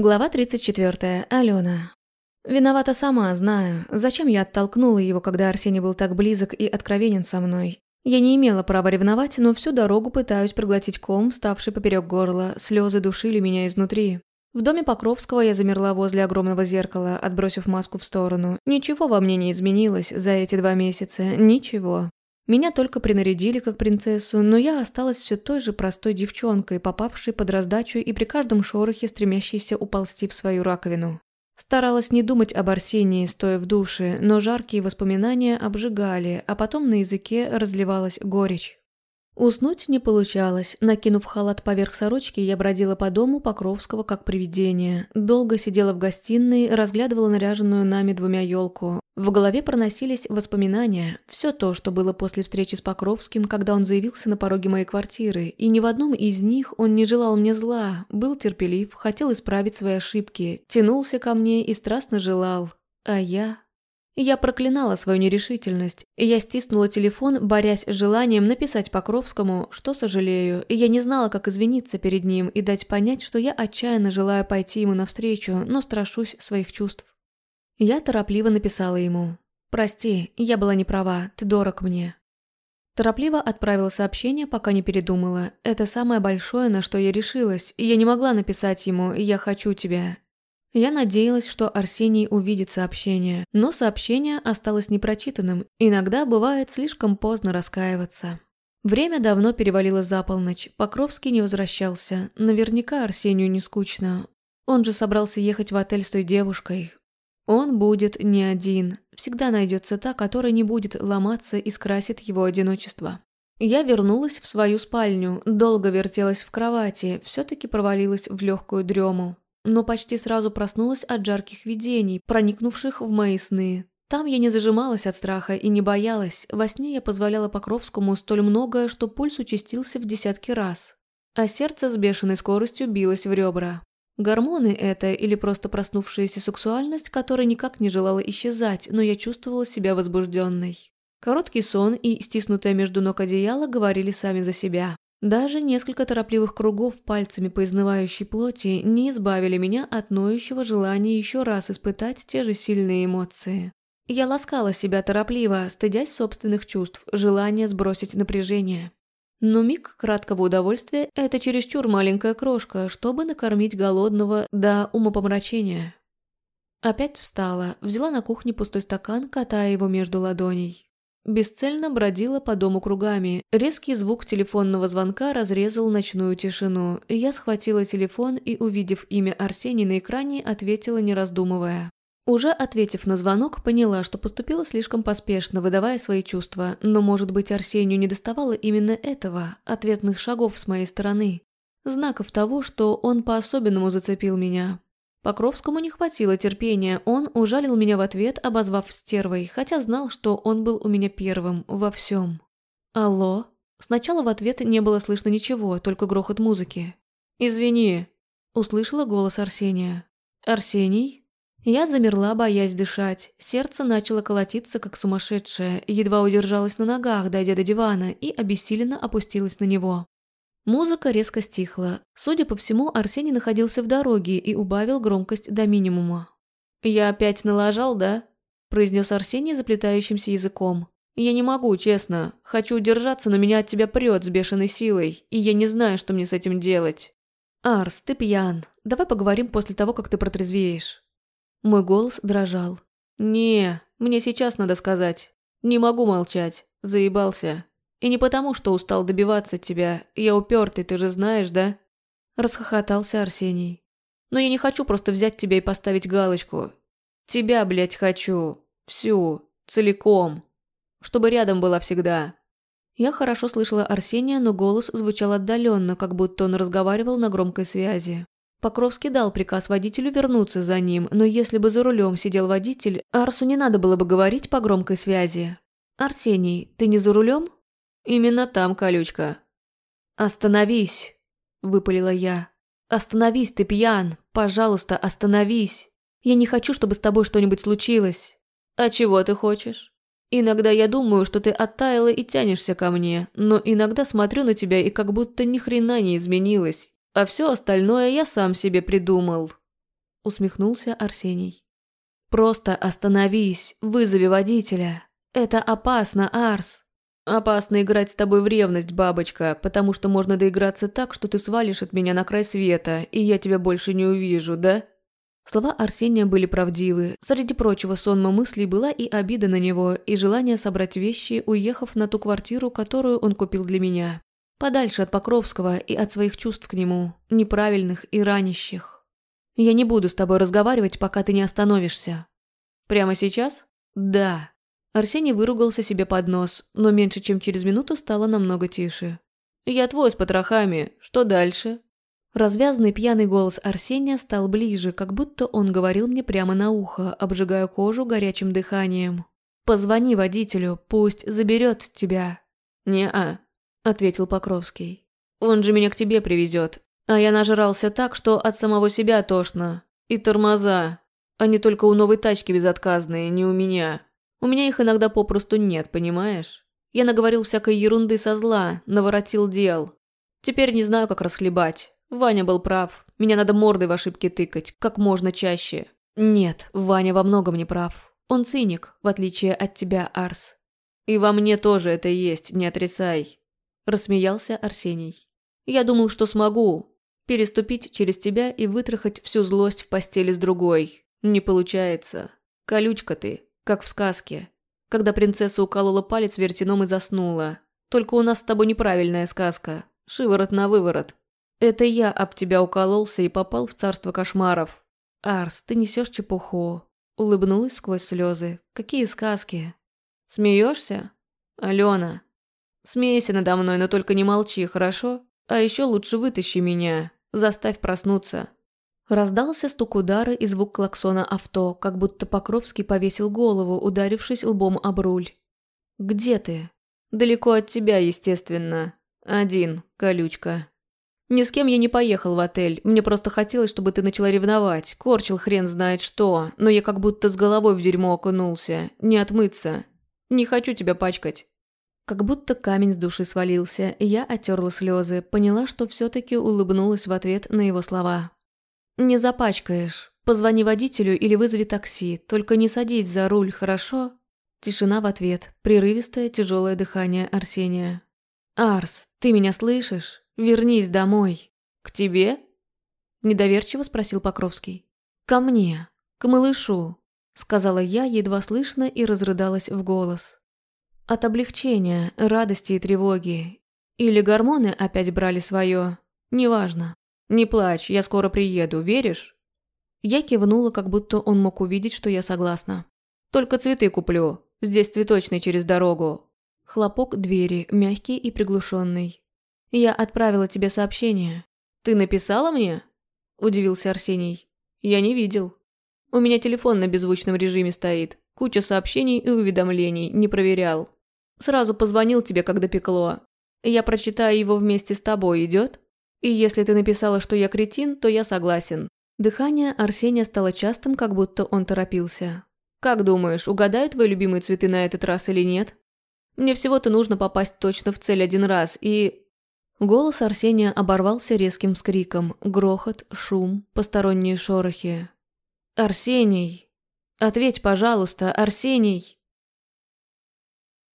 Глава 34. Алена. Виновата сама, знаю. Зачем я оттолкнула его, когда Арсений был так близок и откровенен со мной? Я не имела права ревновать, но всю дорогу пытаюсь проглотить ком, ставший поперек горла. Слезы душили меня изнутри. В доме Покровского я замерла возле огромного зеркала, отбросив маску в сторону. Ничего во мне не изменилось за эти два месяца. Ничего. Меня только принарядили как принцессу, но я осталась все той же простой девчонкой, попавшей под раздачу и при каждом шорохе стремящейся уползти в свою раковину. Старалась не думать об Арсении, стоя в душе, но жаркие воспоминания обжигали, а потом на языке разливалась горечь. Уснуть не получалось. Накинув халат поверх сорочки, я бродила по дому Покровского как привидение. Долго сидела в гостиной, разглядывала наряженную нами двумя елку. В голове проносились воспоминания. Все то, что было после встречи с Покровским, когда он заявился на пороге моей квартиры. И ни в одном из них он не желал мне зла, был терпелив, хотел исправить свои ошибки, тянулся ко мне и страстно желал. А я... Я проклинала свою нерешительность, и я стиснула телефон, борясь с желанием написать Покровскому, что сожалею, и я не знала, как извиниться перед ним и дать понять, что я отчаянно желаю пойти ему навстречу, но страшусь своих чувств. Я торопливо написала ему. «Прости, я была не права, ты дорог мне». Торопливо отправила сообщение, пока не передумала. Это самое большое, на что я решилась, я не могла написать ему «Я хочу тебя». Я надеялась, что Арсений увидит сообщение, но сообщение осталось непрочитанным. Иногда бывает слишком поздно раскаиваться. Время давно перевалило за полночь, Покровский не возвращался. Наверняка Арсению не скучно. Он же собрался ехать в отель с той девушкой. Он будет не один. Всегда найдется та, которая не будет ломаться и скрасит его одиночество. Я вернулась в свою спальню, долго вертелась в кровати, все-таки провалилась в легкую дрему но почти сразу проснулась от жарких видений, проникнувших в мои сны. Там я не зажималась от страха и не боялась, во сне я позволяла Покровскому столь многое, что пульс участился в десятки раз. А сердце с бешеной скоростью билось в ребра. Гормоны это или просто проснувшаяся сексуальность, которая никак не желала исчезать, но я чувствовала себя возбужденной. Короткий сон и стиснутое между ног одеяло говорили сами за себя. Даже несколько торопливых кругов пальцами по изнывающей плоти не избавили меня от ноющего желания еще раз испытать те же сильные эмоции. Я ласкала себя торопливо, стыдясь собственных чувств, желания сбросить напряжение. Но миг краткого удовольствия – это чересчур маленькая крошка, чтобы накормить голодного до умопомрачения. Опять встала, взяла на кухне пустой стакан, катая его между ладоней. Бесцельно бродила по дому кругами. Резкий звук телефонного звонка разрезал ночную тишину. Я схватила телефон и, увидев имя Арсений на экране, ответила, не раздумывая. Уже ответив на звонок, поняла, что поступила слишком поспешно, выдавая свои чувства. Но, может быть, Арсению не доставало именно этого, ответных шагов с моей стороны. Знаков того, что он по-особенному зацепил меня. Покровскому не хватило терпения, он ужалил меня в ответ, обозвав стервой, хотя знал, что он был у меня первым во всем. «Алло?» Сначала в ответ не было слышно ничего, только грохот музыки. «Извини», – услышала голос Арсения. «Арсений?» Я замерла, боясь дышать. Сердце начало колотиться, как сумасшедшее, едва удержалась на ногах, дойдя до дивана, и обессиленно опустилась на него. Музыка резко стихла. Судя по всему, Арсений находился в дороге и убавил громкость до минимума. «Я опять налажал, да?» – произнес Арсений заплетающимся языком. «Я не могу, честно. Хочу удержаться, но меня от тебя прет с бешеной силой, и я не знаю, что мне с этим делать». «Арс, ты пьян. Давай поговорим после того, как ты протрезвеешь». Мой голос дрожал. «Не, мне сейчас надо сказать. Не могу молчать. Заебался. И не потому, что устал добиваться тебя. Я упертый, ты же знаешь, да?» Расхохотался Арсений. «Но я не хочу просто взять тебя и поставить галочку. Тебя, блядь, хочу. Всю. Целиком. Чтобы рядом была всегда». Я хорошо слышала Арсения, но голос звучал отдаленно, как будто он разговаривал на громкой связи. Покровский дал приказ водителю вернуться за ним, но если бы за рулем сидел водитель, Арсу не надо было бы говорить по громкой связи. «Арсений, ты не за рулем?» Именно там колючка. Остановись, выпалила я. Остановись, ты пьян. Пожалуйста, остановись. Я не хочу, чтобы с тобой что-нибудь случилось. А чего ты хочешь? Иногда я думаю, что ты оттаяла и тянешься ко мне, но иногда смотрю на тебя и как будто ни хрена не изменилось, а все остальное я сам себе придумал. – усмехнулся Арсений. «Просто остановись, вызови водителя. Это опасно, Арс. Опасно играть с тобой в ревность, бабочка, потому что можно доиграться так, что ты свалишь от меня на край света, и я тебя больше не увижу, да?» Слова Арсения были правдивы. Среди прочего сонма мыслей была и обида на него, и желание собрать вещи, уехав на ту квартиру, которую он купил для меня. Подальше от Покровского и от своих чувств к нему, неправильных и ранящих. Я не буду с тобой разговаривать, пока ты не остановишься. Прямо сейчас? Да. Арсений выругался себе под нос, но меньше чем через минуту стало намного тише. Я твой с потрохами. Что дальше? Развязанный пьяный голос Арсения стал ближе, как будто он говорил мне прямо на ухо, обжигая кожу горячим дыханием. «Позвони водителю, пусть заберет тебя». «Не-а», — ответил Покровский. «Он же меня к тебе привезет, а я нажрался так, что от самого себя тошно. И тормоза. Они только у новой тачки безотказные, не у меня. У меня их иногда попросту нет, понимаешь? Я наговорил всякой ерунды со зла, наворотил дел. Теперь не знаю, как расхлебать. Ваня был прав. Меня надо мордой в ошибки тыкать, как можно чаще. Нет, Ваня во многом не прав. Он циник, в отличие от тебя, Арс. И во мне тоже это есть, не отрицай. Рассмеялся Арсений. Я думал, что смогу. Переступить через тебя и вытрахать всю злость в постели с другой. Не получается. Колючка ты, как в сказке. Когда принцесса уколола палец вертином и заснула. Только у нас с тобой неправильная сказка. Шиворот на выворот. Это я об тебя укололся и попал в царство кошмаров. Арс, ты несешь чепуху. Улыбнулась сквозь слезы. Какие сказки? Смеешься? Алена. Смейся надо мной, но только не молчи, хорошо? А еще лучше вытащи меня. Заставь проснуться. Раздался стук удара и звук клаксона авто, как будто Покровский повесил голову, ударившись лбом об руль. «Где ты?» «Далеко от тебя, естественно. Один, колючка». Ни с кем я не поехал в отель, мне просто хотелось, чтобы ты начала ревновать. Корчил хрен знает что, но я как будто с головой в дерьмо окунулся. Не отмыться. Не хочу тебя пачкать. Как будто камень с души свалился, я оттерла слезы, поняла, что все-таки улыбнулась в ответ на его слова. «Не запачкаешь. Позвони водителю или вызови такси, только не садись за руль, хорошо?» Тишина в ответ, прерывистое тяжелое дыхание Арсения. «Арс, ты меня слышишь?» Вернись домой. К тебе? Недоверчиво спросил Покровский. Ко мне, к малышу, сказала я едва слышно и разрыдалась в голос. От облегчения, радости и тревоги. Или гормоны опять брали свое. Неважно. Не плачь, я скоро приеду, веришь? Я кивнула, как будто он мог увидеть, что я согласна. Только цветы куплю. Здесь цветочный через дорогу. Хлопок двери, мягкий и приглушенный. «Я отправила тебе сообщение». «Ты написала мне?» – удивился Арсений. «Я не видел. У меня телефон на беззвучном режиме стоит. Куча сообщений и уведомлений, не проверял. Сразу позвонил тебе, когда пекло. Я прочитаю его вместе с тобой, идет? И если ты написала, что я кретин, то я согласен». Дыхание Арсения стало частым, как будто он торопился. «Как думаешь, угадают твои любимые цветы на этот раз или нет? Мне всего-то нужно попасть точно в цель один раз, и Голос Арсения оборвался резким скриком, грохот, шум, посторонние шорохи. «Арсений! Ответь, пожалуйста, Арсений!»